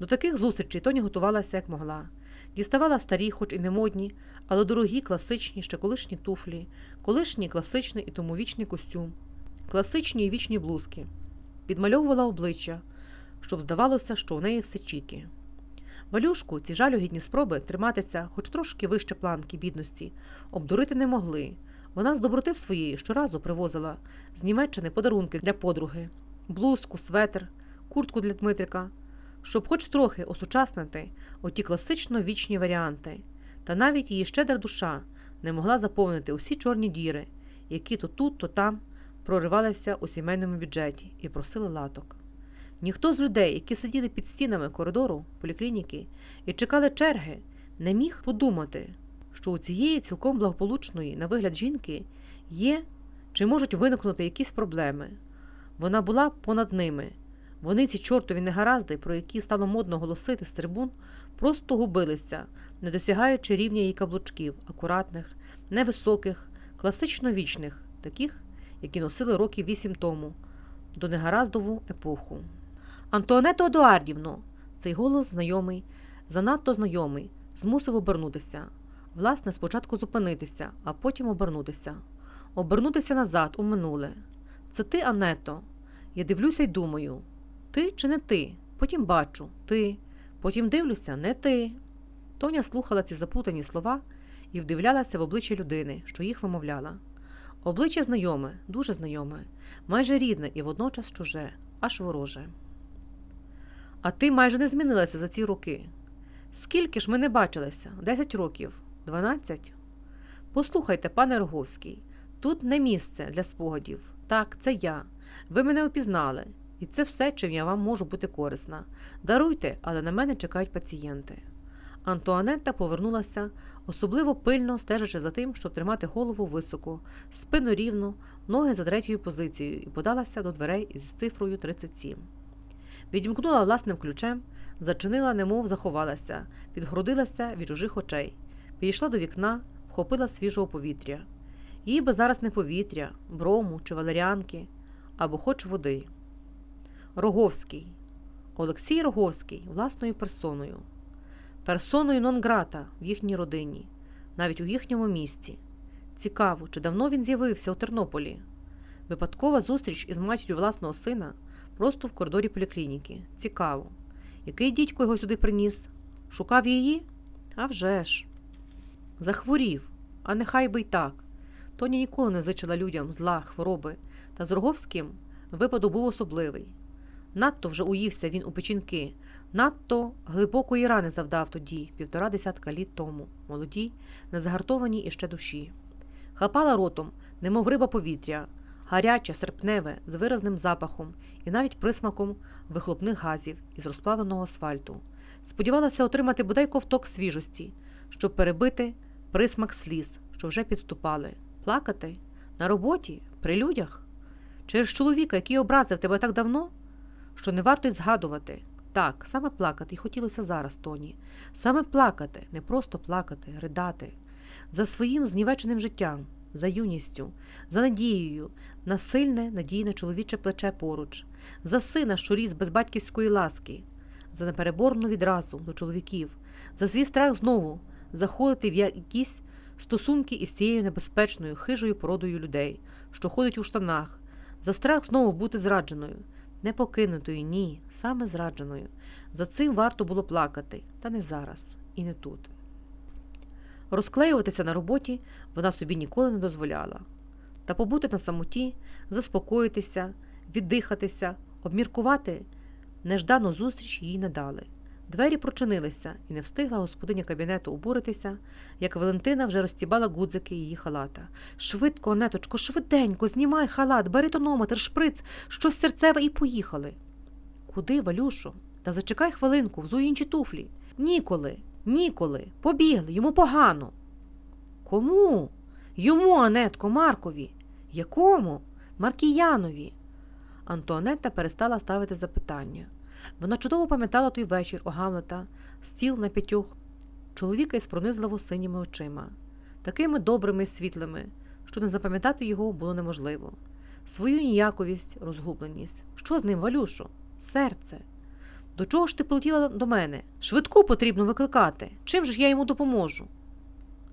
До таких зустрічей Тоні готувалася як могла. Діставала старі, хоч і не модні, але дорогі, класичні, ще колишні туфлі, колишній класичний і тому вічний костюм, класичні і вічні блузки, підмальовувала обличчя, щоб здавалося, що у неї все чіки. Валюшку ці жалюгідні спроби триматися хоч трошки вище планки бідності, обдурити не могли. Вона з доброти своєї щоразу привозила з Німеччини подарунки для подруги, блузку, светр, куртку для Дмитрика, щоб хоч трохи осучаснити оті класично вічні варіанти, та навіть її щедра душа не могла заповнити усі чорні діри, які то тут, то там проривалися у сімейному бюджеті і просили латок. Ніхто з людей, які сиділи під стінами коридору поліклініки і чекали черги, не міг подумати, що у цієї цілком благополучної, на вигляд жінки, є чи можуть виникнути якісь проблеми. Вона була понад ними. Вони, ці чортові негаразди, про які стало модно голосити з трибун, просто губилися, не досягаючи рівня її каблучків, акуратних, невисоких, класично вічних, таких, які носили років вісім тому, до негараздову епоху. Антуането Едуардівно, цей голос знайомий, занадто знайомий, змусив обернутися. Власне, спочатку зупинитися, а потім обернутися. Обернутися назад, у минуле. Це ти, Ането. Я дивлюся й думаю. Ти чи не ти? Потім бачу, ти. Потім дивлюся, не ти. Тоня слухала ці заплутані слова і вдивлялася в обличчя людини, що їх вимовляла. Обличчя знайоме, дуже знайоме, майже рідне і водночас чуже, аж вороже. А ти майже не змінилася за ці роки. Скільки ж ми не бачилися? Десять років? Дванадцять? Послухайте, пане Роговський, тут не місце для спогадів. Так, це я. Ви мене опізнали, і це все, чим я вам можу бути корисна. Даруйте, але на мене чекають пацієнти. Антуанетта повернулася, особливо пильно стежачи за тим, щоб тримати голову високо, спину рівно, ноги за третьою позицією, і подалася до дверей із цифрою 37. Відімкнула власним ключем, зачинила, немов заховалася, відгородилася від чужих очей, підійшла до вікна, вхопила свіжого повітря. Їй би зараз не повітря, брому чи валеріанки, або хоч води. Роговський. Олексій Роговський власною персоною. Персоною нон-грата в їхній родині, навіть у їхньому місті. Цікаво, чи давно він з'явився у Тернополі. Випадкова зустріч із матір'ю власного сина просто в коридорі поліклініки. Цікаво. Який дідько його сюди приніс? Шукав її? А вже ж. Захворів, а нехай би й так. Тоня ніколи не зичила людям зла, хвороби, та з Роговським випадок був особливий. Надто вже уївся він у печінки, надто глибокої рани завдав тоді, півтора десятка літ тому, молодій, незагартованій іще душі. Хапала ротом, немов риба повітря, гаряче, серпневе, з виразним запахом і навіть присмаком вихлопних газів із розплавленого асфальту. Сподівалася отримати бодай ковток свіжості, щоб перебити присмак сліз, що вже підступали. Плакати? На роботі? При людях? Через чоловіка, який образив тебе так давно, що не варто й згадувати. Так, саме плакати й хотілося зараз, Тоні. Саме плакати, не просто плакати, ридати. За своїм знівеченим життям, за юністю, за надією, на сильне, надійне чоловіче плече поруч, за сина, що ріс без батьківської ласки, за непереборну відразу до чоловіків, за свій страх знову заходити в якісь стосунки із цією небезпечною, хижою породою людей, що ходить у штанах, за страх знову бути зрадженою, не покинутою, ні, саме зрадженою. За цим варто було плакати, та не зараз, і не тут. Розклеюватися на роботі вона собі ніколи не дозволяла. Та побути на самоті, заспокоїтися, віддихатися, обміркувати неждану зустріч їй не дали. Двері прочинилися, і не встигла господиня кабінету обуритися, як Валентина вже розтібала гудзики її халата. Швидко, неточко, швиденько, знімай халат, бери тонометр, шприц, щось серцеве і поїхали. Куди, Валюшо? Та зачекай хвилинку, взуй інші туфлі. Ніколи, ніколи, побігли, йому погано. Кому? Йому, Анетко, Маркові. Якому? Маркіянові. Антуанетта перестала ставити запитання. Вона чудово пам'ятала той вечір у Гамлета, стіл на п'ятьох, чоловіка із пронизливо синіми очима, такими добрими і світлими, що не запам'ятати його було неможливо. Свою ніяковість, розгубленість. Що з ним, Валюшо? Серце. До чого ж ти полетіла до мене? Швидку потрібно викликати. Чим ж я йому допоможу?